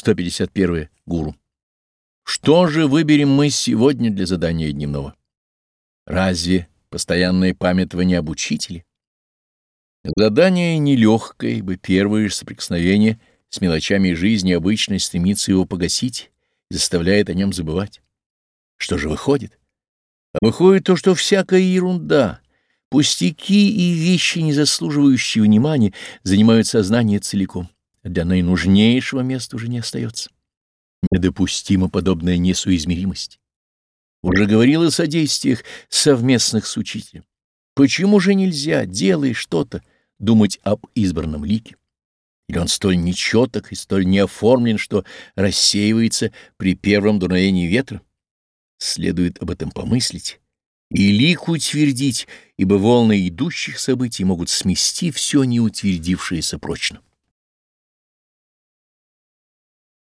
151. Гуру. Что же выберем мы сегодня для задания дневного? Разве постоянное памятование об учителе? Задание нелегкое, ибо первое же соприкосновение с мелочами жизни обычно стремится его погасить и заставляет о нем забывать. Что же выходит? А выходит то, что всякая ерунда, пустяки и вещи, не заслуживающие внимания, занимают сознание целиком. Для наинужнейшего места уже не остается. Недопустима подобная несуизмеримость. Уже говорил о содействиях совместных с учителем. Почему же нельзя, делая что-то, думать об избранном лике? Или он столь нечеток и столь неоформлен, что рассеивается при первом дуновении ветра? Следует об этом помыслить и лик утвердить, ибо волны идущих событий могут смести все неутвердившееся прочно.